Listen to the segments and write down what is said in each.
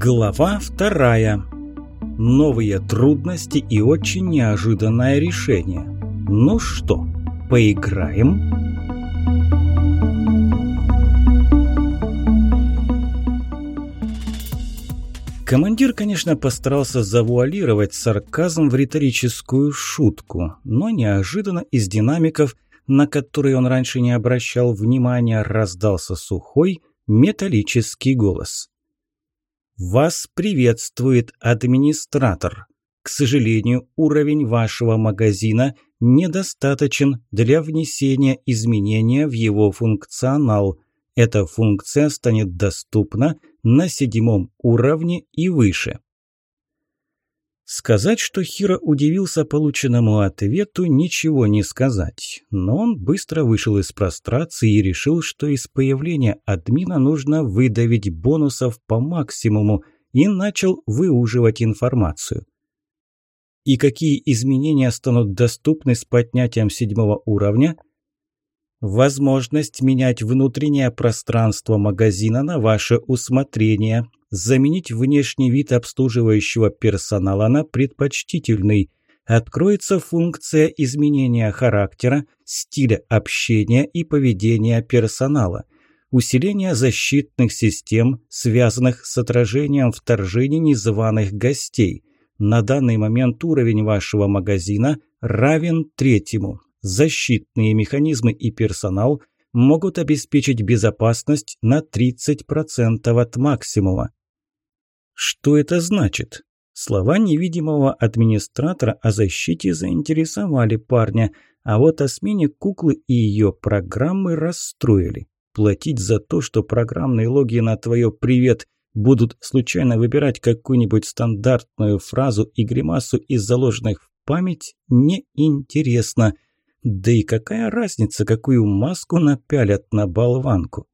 Глава вторая. Новые трудности и очень неожиданное решение. Ну что, поиграем? Командир, конечно, постарался завуалировать сарказм в риторическую шутку, но неожиданно из динамиков, на которые он раньше не обращал внимания, раздался сухой металлический голос. Вас приветствует администратор. К сожалению, уровень вашего магазина недостаточен для внесения изменения в его функционал. Эта функция станет доступна на седьмом уровне и выше. Сказать, что Хиро удивился полученному ответу, ничего не сказать. Но он быстро вышел из прострации и решил, что из появления админа нужно выдавить бонусов по максимуму, и начал выуживать информацию. И какие изменения станут доступны с поднятием седьмого уровня? Возможность менять внутреннее пространство магазина на ваше усмотрение, заменить внешний вид обслуживающего персонала на предпочтительный. Откроется функция изменения характера, стиля общения и поведения персонала. Усиление защитных систем, связанных с отражением вторжений незваных гостей. На данный момент уровень вашего магазина равен третьему. Защитные механизмы и персонал могут обеспечить безопасность на 30% от максимума. Что это значит? Слова невидимого администратора о защите заинтересовали парня, а вот о смене куклы и ее программы расстроили. Платить за то, что программные логи на твое «привет» будут случайно выбирать какую-нибудь стандартную фразу и гримасу из заложенных в память, неинтересно. Да и какая разница, какую маску напялят на болванку?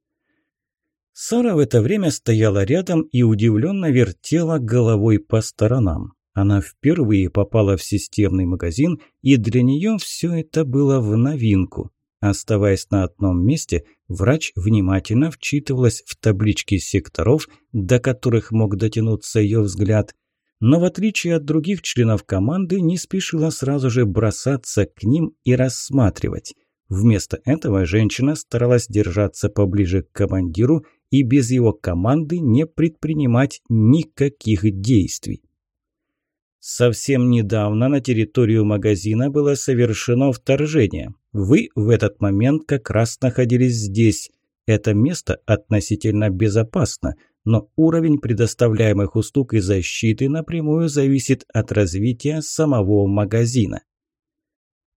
Сара в это время стояла рядом и удивленно вертела головой по сторонам. Она впервые попала в системный магазин, и для нее все это было в новинку. Оставаясь на одном месте, врач внимательно вчитывалась в таблички секторов, до которых мог дотянуться ее взгляд, но в отличие от других членов команды не спешила сразу же бросаться к ним и рассматривать. Вместо этого женщина старалась держаться поближе к командиру и без его команды не предпринимать никаких действий. Совсем недавно на территорию магазина было совершено вторжение. Вы в этот момент как раз находились здесь. Это место относительно безопасно, но уровень предоставляемых услуг и защиты напрямую зависит от развития самого магазина.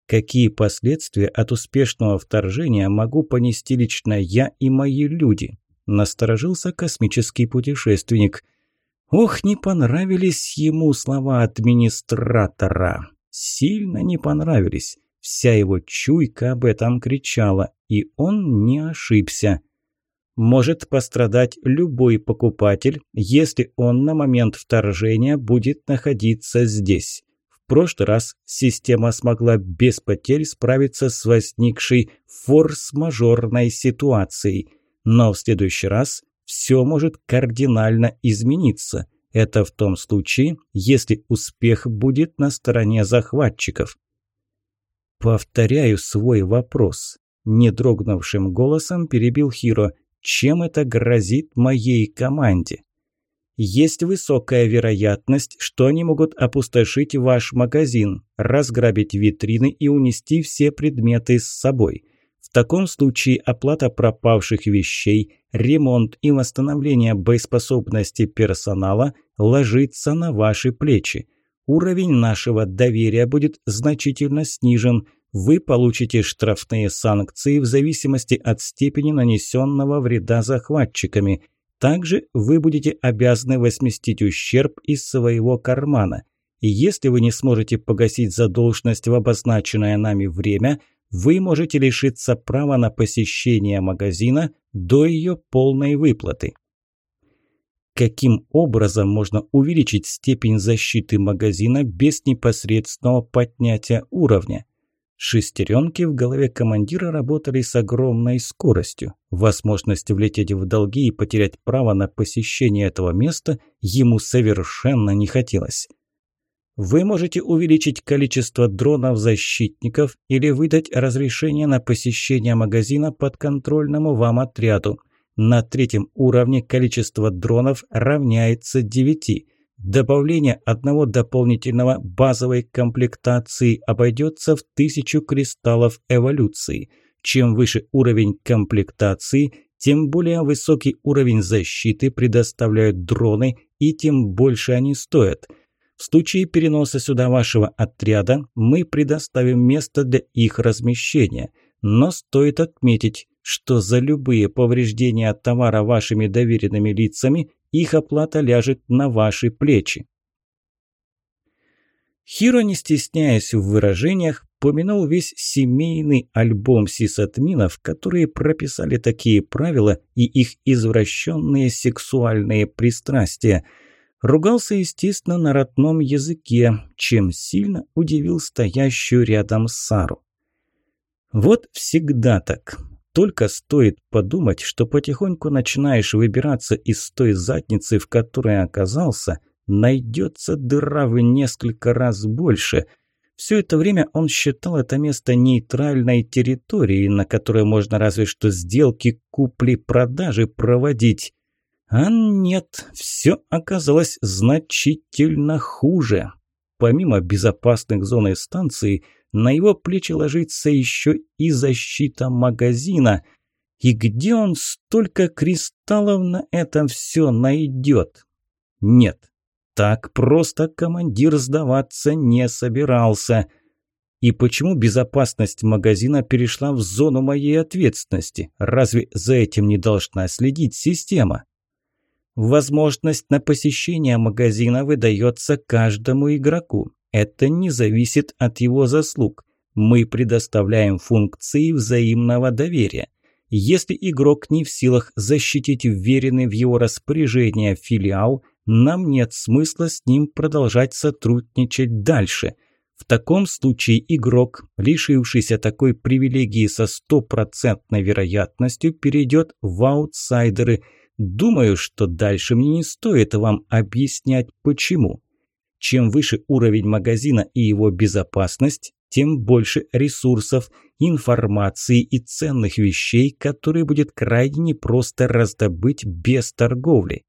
Какие последствия от успешного вторжения могу понести лично я и мои люди? Насторожился космический путешественник. Ох, не понравились ему слова администратора. Сильно не понравились. Вся его чуйка об этом кричала, и он не ошибся. Может пострадать любой покупатель, если он на момент вторжения будет находиться здесь. В прошлый раз система смогла без потерь справиться с возникшей форс-мажорной ситуацией – но в следующий раз все может кардинально измениться. Это в том случае, если успех будет на стороне захватчиков. Повторяю свой вопрос. Не дрогнувшим голосом перебил Хиро. Чем это грозит моей команде? Есть высокая вероятность, что они могут опустошить ваш магазин, разграбить витрины и унести все предметы с собой – в таком случае оплата пропавших вещей, ремонт и восстановление боеспособности персонала ложится на ваши плечи. Уровень нашего доверия будет значительно снижен. Вы получите штрафные санкции в зависимости от степени нанесенного вреда захватчиками. Также вы будете обязаны возместить ущерб из своего кармана. И если вы не сможете погасить задолженность в обозначенное нами время – вы можете лишиться права на посещение магазина до ее полной выплаты. Каким образом можно увеличить степень защиты магазина без непосредственного поднятия уровня? Шестеренки в голове командира работали с огромной скоростью. Возможность влететь в долги и потерять право на посещение этого места ему совершенно не хотелось. Вы можете увеличить количество дронов-защитников или выдать разрешение на посещение магазина подконтрольному вам отряду. На третьем уровне количество дронов равняется 9. Добавление одного дополнительного базовой комплектации обойдется в тысячу кристаллов эволюции. Чем выше уровень комплектации, тем более высокий уровень защиты предоставляют дроны и тем больше они стоят. В случае переноса сюда вашего отряда мы предоставим место для их размещения. Но стоит отметить, что за любые повреждения товара вашими доверенными лицами их оплата ляжет на ваши плечи. Хиро, не стесняясь в выражениях, помянул весь семейный альбом сисадминов, которые прописали такие правила и их извращенные сексуальные пристрастия. Ругался, естественно, на родном языке, чем сильно удивил стоящую рядом Сару. Вот всегда так. Только стоит подумать, что потихоньку начинаешь выбираться из той задницы, в которой оказался, найдется дыра в несколько раз больше. Все это время он считал это место нейтральной территорией, на которой можно разве что сделки купли-продажи проводить. А нет, все оказалось значительно хуже. Помимо безопасных зон и станций – на его плечи ложится еще и защита магазина. И где он столько кристаллов на это все найдет? Нет, так просто командир сдаваться не собирался. И почему безопасность магазина перешла в зону моей ответственности? Разве за этим не должна следить система? Возможность на посещение магазина выдается каждому игроку. Это не зависит от его заслуг. Мы предоставляем функции взаимного доверия. Если игрок не в силах защитить вверенный в его распоряжение филиал, нам нет смысла с ним продолжать сотрудничать дальше. В таком случае игрок, лишившийся такой привилегии со стопроцентной вероятностью, перейдет в аутсайдеры. Думаю, что дальше мне не стоит вам объяснять почему. Чем выше уровень магазина и его безопасность, тем больше ресурсов, информации и ценных вещей, которые будет крайне просто раздобыть без торговли.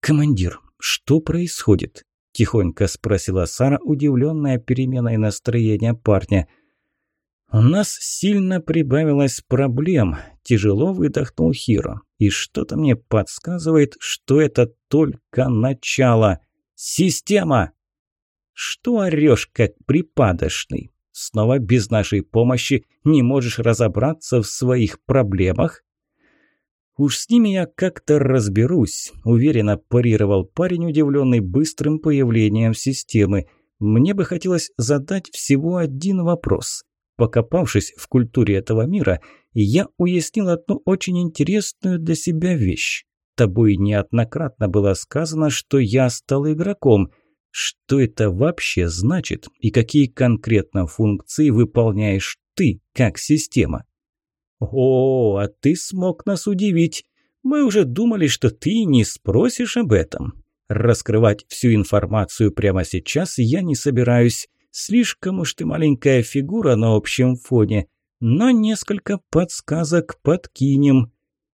«Командир, что происходит?» – тихонько спросила Сара, удивленная переменой настроения парня. «У нас сильно прибавилось проблем», – тяжело выдохнул Хиро. «И что-то мне подсказывает, что это только начало». «Система!» «Что орешь, как припадочный? Снова без нашей помощи не можешь разобраться в своих проблемах?» «Уж с ними я как-то разберусь», – уверенно парировал парень, удивленный быстрым появлением системы. «Мне бы хотелось задать всего один вопрос. Покопавшись в культуре этого мира, я уяснил одну очень интересную для себя вещь. Тобой неоднократно было сказано, что я стал игроком. Что это вообще значит и какие конкретно функции выполняешь ты, как система? О, а ты смог нас удивить. Мы уже думали, что ты не спросишь об этом. Раскрывать всю информацию прямо сейчас я не собираюсь. Слишком уж ты маленькая фигура на общем фоне. Но несколько подсказок подкинем.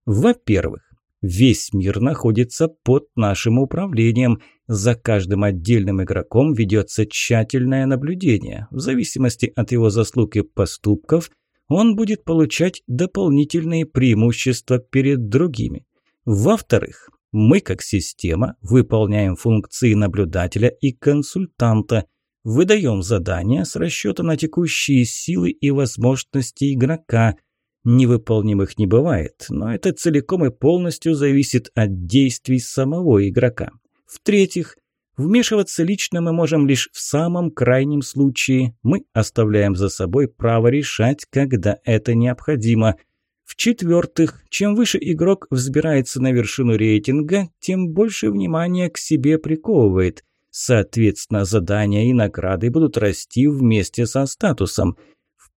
Во-первых, Весь мир находится под нашим управлением. За каждым отдельным игроком ведется тщательное наблюдение. В зависимости от его заслуг и поступков, он будет получать дополнительные преимущества перед другими. Во-вторых, мы как система выполняем функции наблюдателя и консультанта, выдаем задания с расчета на текущие силы и возможности игрока – Невыполнимых не бывает, но это целиком и полностью зависит от действий самого игрока. В-третьих, вмешиваться лично мы можем лишь в самом крайнем случае. Мы оставляем за собой право решать, когда это необходимо. В-четвертых, чем выше игрок взбирается на вершину рейтинга, тем больше внимания к себе приковывает. Соответственно, задания и награды будут расти вместе со статусом –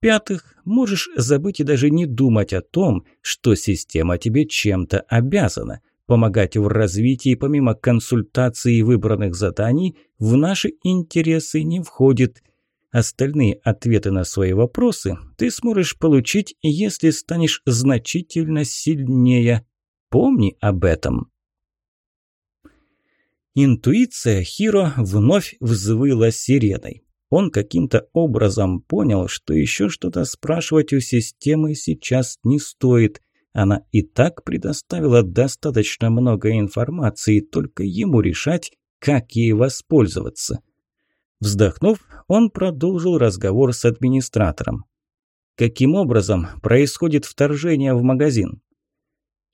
В-пятых, можешь забыть и даже не думать о том, что система тебе чем-то обязана. Помогать в развитии помимо консультаций и выбранных заданий в наши интересы не входит. Остальные ответы на свои вопросы ты сможешь получить, если станешь значительно сильнее. Помни об этом. Интуиция Хиро вновь взвыла сиреной. Он каким-то образом понял, что еще что-то спрашивать у системы сейчас не стоит. Она и так предоставила достаточно много информации, только ему решать, как ей воспользоваться. Вздохнув, он продолжил разговор с администратором. Каким образом происходит вторжение в магазин?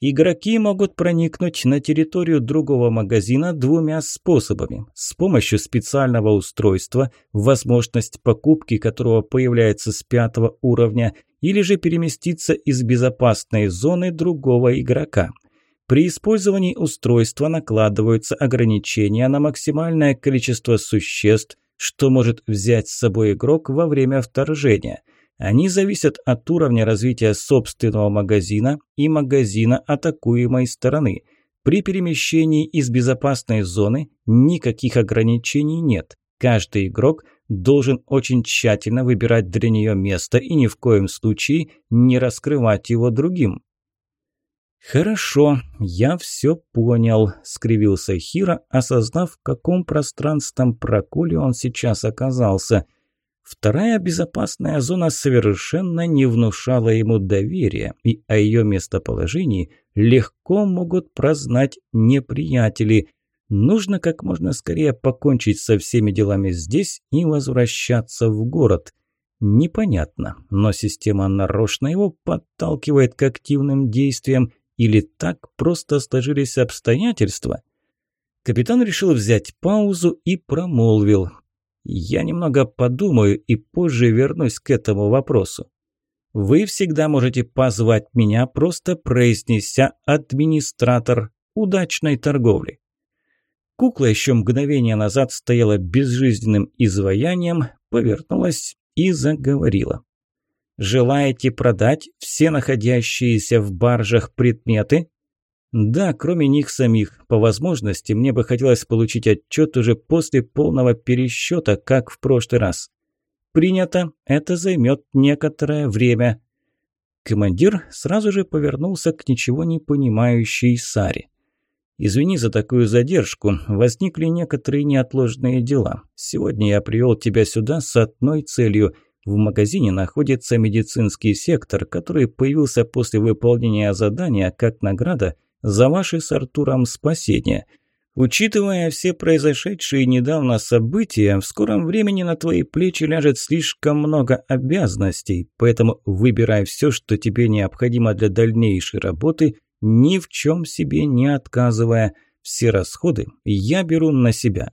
Игроки могут проникнуть на территорию другого магазина двумя способами. С помощью специального устройства, возможность покупки которого появляется с пятого уровня, или же переместиться из безопасной зоны другого игрока. При использовании устройства накладываются ограничения на максимальное количество существ, что может взять с собой игрок во время вторжения – они зависят от уровня развития собственного магазина и магазина атакуемой стороны. При перемещении из безопасной зоны никаких ограничений нет. Каждый игрок должен очень тщательно выбирать для нее место и ни в коем случае не раскрывать его другим. «Хорошо, я все понял», – скривился Хира, осознав, в каком пространственном проколе он сейчас оказался – Вторая безопасная зона совершенно не внушала ему доверия, и о ее местоположении легко могут прознать неприятели. Нужно как можно скорее покончить со всеми делами здесь и возвращаться в город. Непонятно, но система нарочно его подталкивает к активным действиям или так просто сложились обстоятельства? Капитан решил взять паузу и промолвил. Я немного подумаю и позже вернусь к этому вопросу. Вы всегда можете позвать меня, просто произнеся «администратор» удачной торговли. Кукла еще мгновение назад стояла безжизненным изваянием, повернулась и заговорила. «Желаете продать все находящиеся в баржах предметы?» Да, кроме них самих. По возможности, мне бы хотелось получить отчет уже после полного пересчета, как в прошлый раз. Принято. Это займет некоторое время. Командир сразу же повернулся к ничего не понимающей Саре. «Извини за такую задержку. Возникли некоторые неотложные дела. Сегодня я привел тебя сюда с одной целью. В магазине находится медицинский сектор, который появился после выполнения задания как награда – за ваше с Артуром спасение. Учитывая все произошедшие недавно события, в скором времени на твои плечи ляжет слишком много обязанностей, поэтому выбирай все, что тебе необходимо для дальнейшей работы, ни в чем себе не отказывая. Все расходы я беру на себя.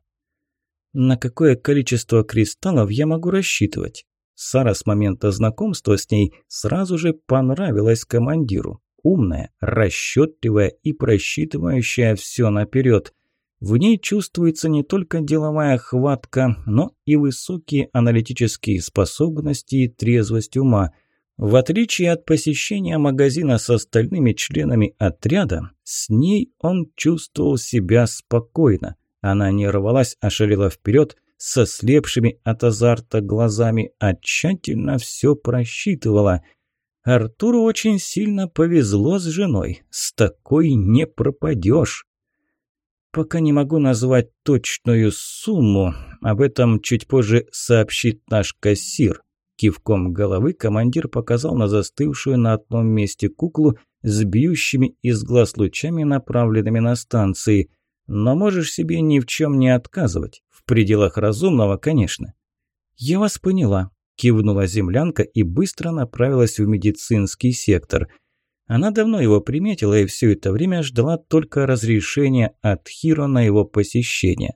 На какое количество кристаллов я могу рассчитывать? Сара с момента знакомства с ней сразу же понравилась командиру умная, расчетливая и просчитывающая все наперед. В ней чувствуется не только деловая хватка, но и высокие аналитические способности и трезвость ума. В отличие от посещения магазина с остальными членами отряда, с ней он чувствовал себя спокойно. Она не рвалась, а шалила вперед, со слепшими от азарта глазами, а тщательно все просчитывала – Артуру очень сильно повезло с женой. С такой не пропадешь. Пока не могу назвать точную сумму. Об этом чуть позже сообщит наш кассир. Кивком головы командир показал на застывшую на одном месте куклу с бьющими из глаз лучами, направленными на станции. Но можешь себе ни в чем не отказывать. В пределах разумного, конечно. Я вас поняла. Кивнула землянка и быстро направилась в медицинский сектор. Она давно его приметила и все это время ждала только разрешения от Хиро на его посещение.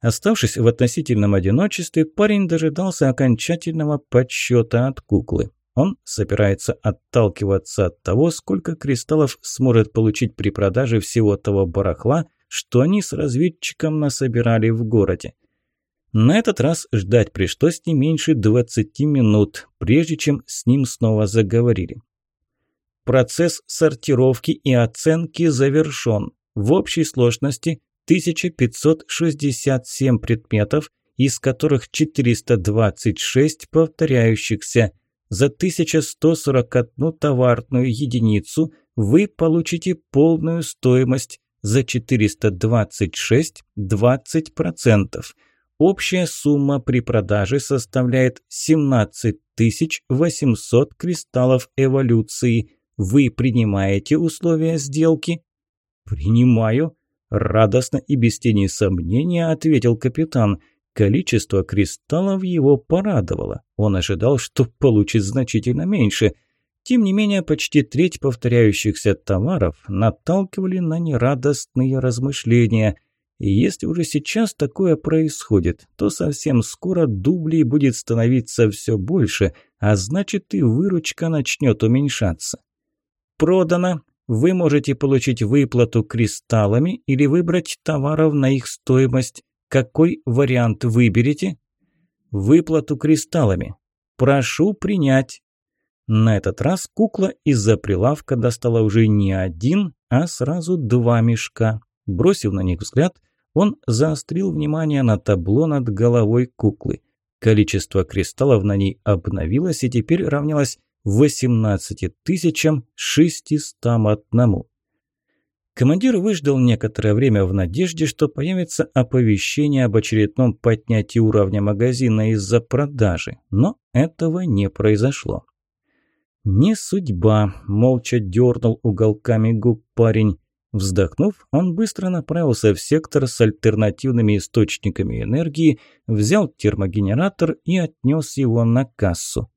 Оставшись в относительном одиночестве, парень дожидался окончательного подсчета от куклы. Он собирается отталкиваться от того, сколько кристаллов сможет получить при продаже всего того барахла, что они с разведчиком насобирали в городе. На этот раз ждать пришлось не меньше 20 минут, прежде чем с ним снова заговорили. Процесс сортировки и оценки завершен. В общей сложности 1567 предметов, из которых 426 повторяющихся. За 1141 товарную единицу вы получите полную стоимость, за 426 – 20%. Общая сумма при продаже составляет 17 800 кристаллов эволюции. Вы принимаете условия сделки? Принимаю. Радостно и без тени сомнения ответил капитан. Количество кристаллов его порадовало. Он ожидал, что получит значительно меньше. Тем не менее, почти треть повторяющихся товаров наталкивали на нерадостные размышления. И если уже сейчас такое происходит, то совсем скоро дублей будет становиться все больше, а значит и выручка начнет уменьшаться. Продано. Вы можете получить выплату кристаллами или выбрать товаров на их стоимость. Какой вариант выберете? Выплату кристаллами. Прошу принять. На этот раз кукла из-за прилавка достала уже не один, а сразу два мешка. Бросив на них взгляд, он заострил внимание на табло над головой куклы. Количество кристаллов на ней обновилось и теперь равнялось 18 601. Командир выждал некоторое время в надежде, что появится оповещение об очередном поднятии уровня магазина из-за продажи, но этого не произошло. «Не судьба», – молча дернул уголками губ парень. Вздохнув, он быстро направился в сектор с альтернативными источниками энергии, взял термогенератор и отнес его на кассу.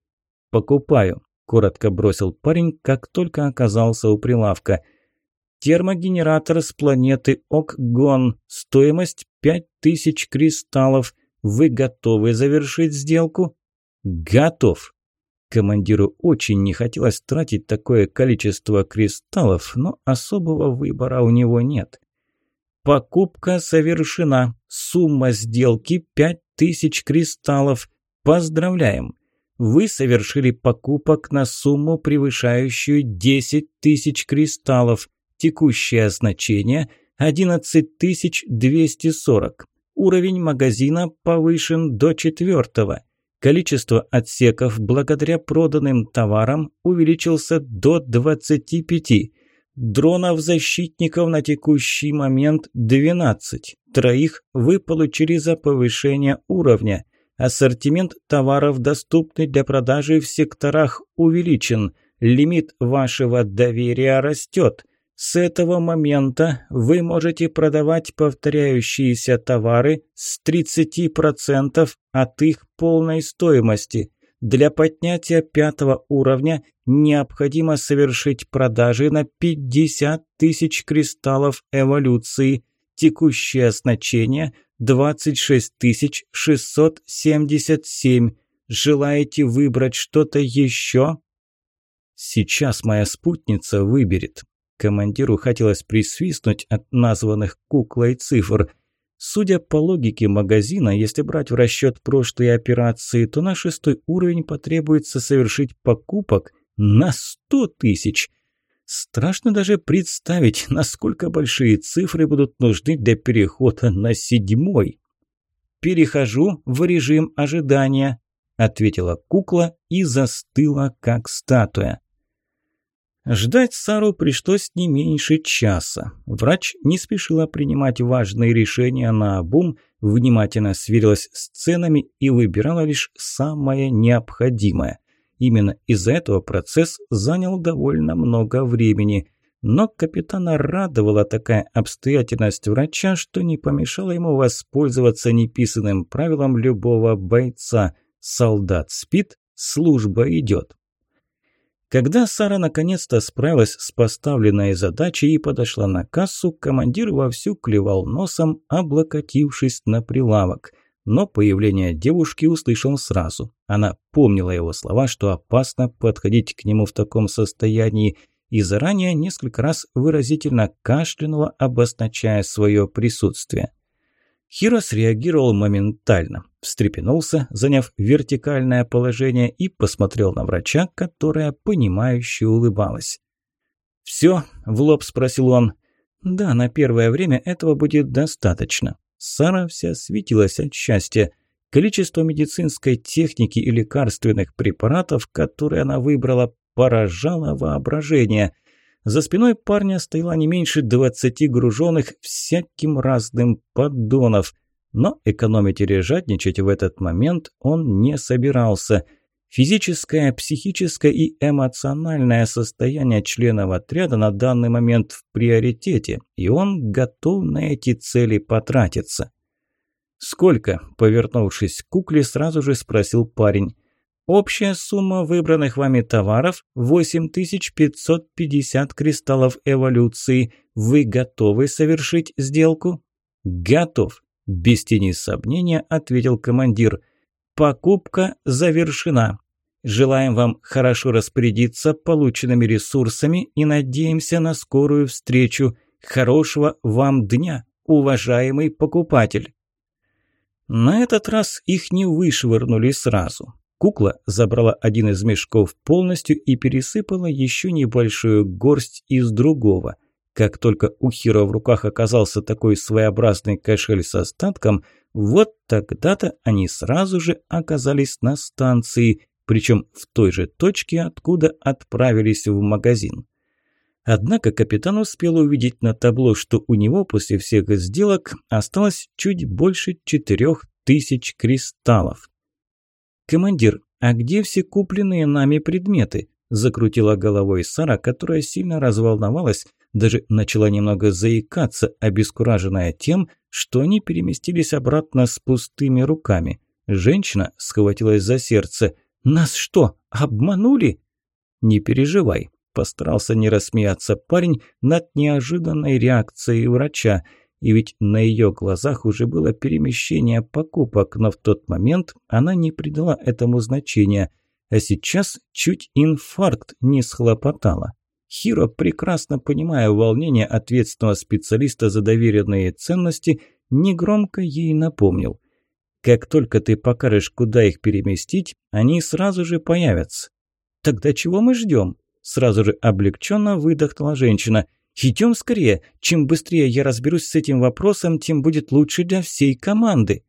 «Покупаю», – коротко бросил парень, как только оказался у прилавка. «Термогенератор с планеты Окгон. Стоимость 5000 кристаллов. Вы готовы завершить сделку?» «Готов», Командиру очень не хотелось тратить такое количество кристаллов, но особого выбора у него нет. Покупка совершена. Сумма сделки 5000 кристаллов. Поздравляем! Вы совершили покупок на сумму, превышающую 10 тысяч кристаллов. Текущее значение 11240. Уровень магазина повышен до четвертого. Количество отсеков благодаря проданным товарам увеличился до 25. Дронов-защитников на текущий момент 12. Троих вы получили за повышение уровня. Ассортимент товаров, доступный для продажи в секторах, увеличен. Лимит вашего доверия растет. С этого момента вы можете продавать повторяющиеся товары с 30% от их полной стоимости. Для поднятия пятого уровня необходимо совершить продажи на 50 тысяч кристаллов эволюции. Текущее значение 26 677. Желаете выбрать что-то еще? Сейчас моя спутница выберет. Командиру хотелось присвистнуть от названных куклой цифр. Судя по логике магазина, если брать в расчет прошлые операции, то на шестой уровень потребуется совершить покупок на сто тысяч. Страшно даже представить, насколько большие цифры будут нужны для перехода на седьмой. «Перехожу в режим ожидания», – ответила кукла и застыла, как статуя. Ждать Сару пришлось не меньше часа. Врач не спешила принимать важные решения на обум, внимательно сверилась с ценами и выбирала лишь самое необходимое. Именно из-за этого процесс занял довольно много времени. Но капитана радовала такая обстоятельность врача, что не помешало ему воспользоваться неписанным правилом любого бойца. Солдат спит, служба идет. Когда Сара наконец-то справилась с поставленной задачей и подошла на кассу, командир вовсю клевал носом, облокотившись на прилавок. Но появление девушки услышал сразу. Она помнила его слова, что опасно подходить к нему в таком состоянии, и заранее несколько раз выразительно кашлянула, обозначая свое присутствие. Хиро среагировал моментально, встрепенулся, заняв вертикальное положение и посмотрел на врача, которая понимающе улыбалась. «Все?» – в лоб спросил он. «Да, на первое время этого будет достаточно». Сара вся светилась от счастья. Количество медицинской техники и лекарственных препаратов, которые она выбрала, поражало воображение. За спиной парня стояло не меньше двадцати груженных всяким разным поддонов. Но экономить или жадничать в этот момент он не собирался. Физическое, психическое и эмоциональное состояние членов отряда на данный момент в приоритете, и он готов на эти цели потратиться. «Сколько?» – повернувшись к кукле, сразу же спросил парень. «Общая сумма выбранных вами товаров – 8550 кристаллов эволюции. Вы готовы совершить сделку?» «Готов», – без тени сомнения ответил командир. «Покупка завершена. Желаем вам хорошо распорядиться полученными ресурсами и надеемся на скорую встречу. Хорошего вам дня, уважаемый покупатель!» На этот раз их не вышвырнули сразу. Кукла забрала один из мешков полностью и пересыпала еще небольшую горсть из другого. Как только у Хиро в руках оказался такой своеобразный кошель с остатком, вот тогда-то они сразу же оказались на станции, причем в той же точке, откуда отправились в магазин. Однако капитан успел увидеть на табло, что у него после всех сделок осталось чуть больше четырех тысяч кристаллов. «Командир, а где все купленные нами предметы?» – закрутила головой Сара, которая сильно разволновалась, даже начала немного заикаться, обескураженная тем, что они переместились обратно с пустыми руками. Женщина схватилась за сердце. «Нас что, обманули?» «Не переживай, Постарался не рассмеяться парень над неожиданной реакцией врача. И ведь на ее глазах уже было перемещение покупок, но в тот момент она не придала этому значения. А сейчас чуть инфаркт не схлопотала. Хиро, прекрасно понимая волнение ответственного специалиста за доверенные ценности, негромко ей напомнил. «Как только ты покажешь, куда их переместить, они сразу же появятся». «Тогда чего мы ждем?» Сразу же облегченно выдохнула женщина. «Идем скорее. Чем быстрее я разберусь с этим вопросом, тем будет лучше для всей команды».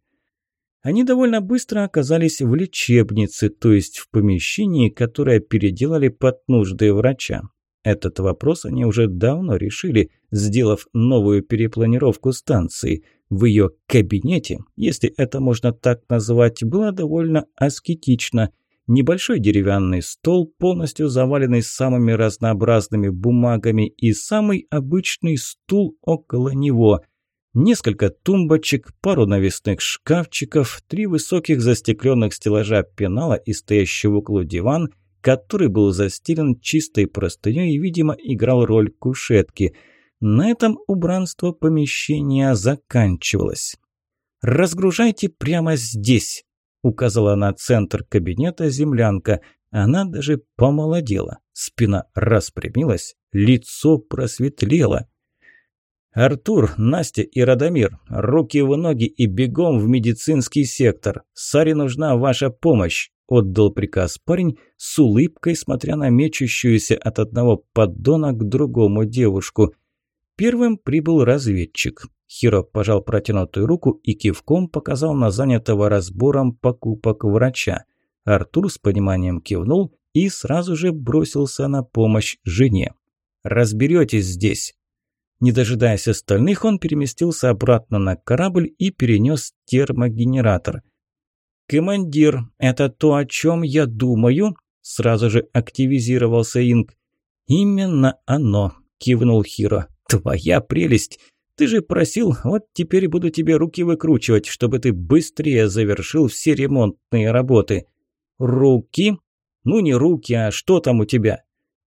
Они довольно быстро оказались в лечебнице, то есть в помещении, которое переделали под нужды врача. Этот вопрос они уже давно решили, сделав новую перепланировку станции. В ее кабинете, если это можно так назвать, было довольно аскетично – Небольшой деревянный стол, полностью заваленный самыми разнообразными бумагами и самый обычный стул около него. Несколько тумбочек, пару навесных шкафчиков, три высоких застекленных стеллажа пенала и стоящий в углу диван, который был застелен чистой простыней и, видимо, играл роль кушетки. На этом убранство помещения заканчивалось. «Разгружайте прямо здесь», указала на центр кабинета землянка. Она даже помолодела, спина распрямилась, лицо просветлело. «Артур, Настя и Радомир, руки в ноги и бегом в медицинский сектор. Саре нужна ваша помощь», – отдал приказ парень, с улыбкой смотря на мечущуюся от одного поддона к другому девушку. Первым прибыл разведчик. Хиро пожал протянутую руку и кивком показал на занятого разбором покупок врача. Артур с пониманием кивнул и сразу же бросился на помощь жене. «Разберетесь здесь». Не дожидаясь остальных, он переместился обратно на корабль и перенес термогенератор. «Командир, это то, о чем я думаю?» Сразу же активизировался Инг. «Именно оно», – кивнул Хиро. «Твоя прелесть! Ты же просил, вот теперь буду тебе руки выкручивать, чтобы ты быстрее завершил все ремонтные работы. Руки? Ну не руки, а что там у тебя?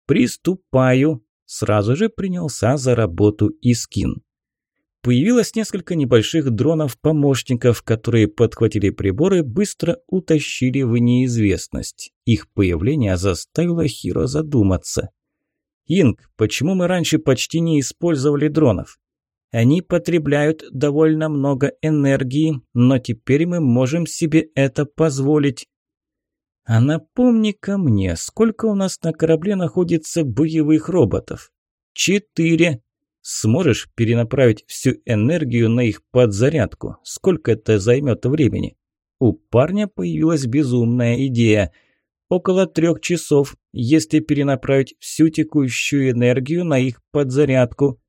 Приступаю. Сразу же принялся за работу Искин. Появилось несколько небольших дронов-помощников, которые подхватили приборы, быстро утащили в неизвестность. Их появление заставило Хиро задуматься. «Инг, почему мы раньше почти не использовали дронов?» Они потребляют довольно много энергии, но теперь мы можем себе это позволить. А напомни-ка мне, сколько у нас на корабле находится боевых роботов? Четыре. Сможешь перенаправить всю энергию на их подзарядку? Сколько это займет времени? У парня появилась безумная идея. Около трех часов, если перенаправить всю текущую энергию на их подзарядку.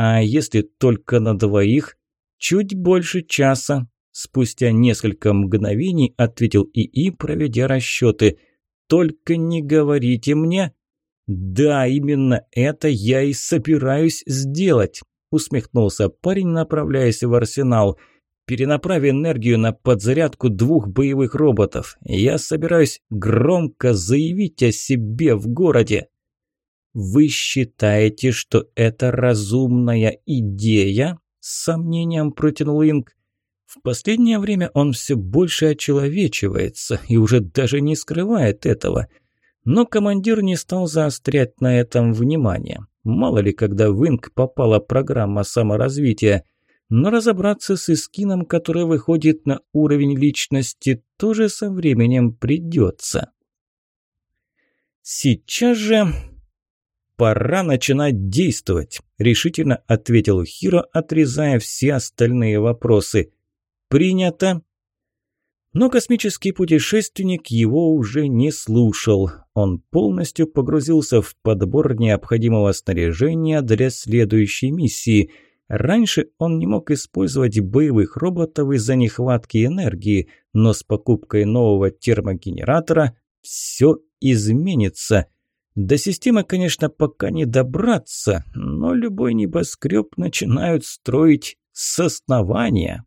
А если только на двоих? Чуть больше часа. Спустя несколько мгновений ответил ИИ, проведя расчеты. «Только не говорите мне...» «Да, именно это я и собираюсь сделать», усмехнулся парень, направляясь в арсенал. «Перенаправь энергию на подзарядку двух боевых роботов. Я собираюсь громко заявить о себе в городе». «Вы считаете, что это разумная идея?» – с сомнением протянул Инг. В последнее время он все больше очеловечивается и уже даже не скрывает этого. Но командир не стал заострять на этом внимание. Мало ли, когда в Инк попала программа саморазвития. Но разобраться с Искином, который выходит на уровень личности, тоже со временем придется. Сейчас же «Пора начинать действовать», – решительно ответил Хиро, отрезая все остальные вопросы. «Принято». Но космический путешественник его уже не слушал. Он полностью погрузился в подбор необходимого снаряжения для следующей миссии. Раньше он не мог использовать боевых роботов из-за нехватки энергии, но с покупкой нового термогенератора все изменится – до системы, конечно, пока не добраться, но любой небоскреб начинают строить с основания.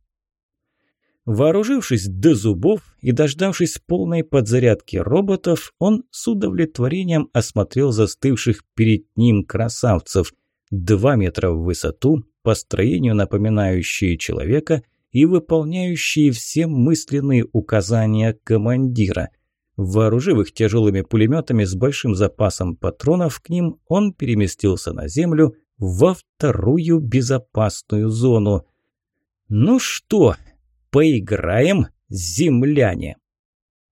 Вооружившись до зубов и дождавшись полной подзарядки роботов, он с удовлетворением осмотрел застывших перед ним красавцев. Два метра в высоту, по строению напоминающие человека и выполняющие все мысленные указания командира – Вооружив их тяжелыми пулеметами с большим запасом патронов к ним, он переместился на землю во вторую безопасную зону. «Ну что, поиграем, земляне?»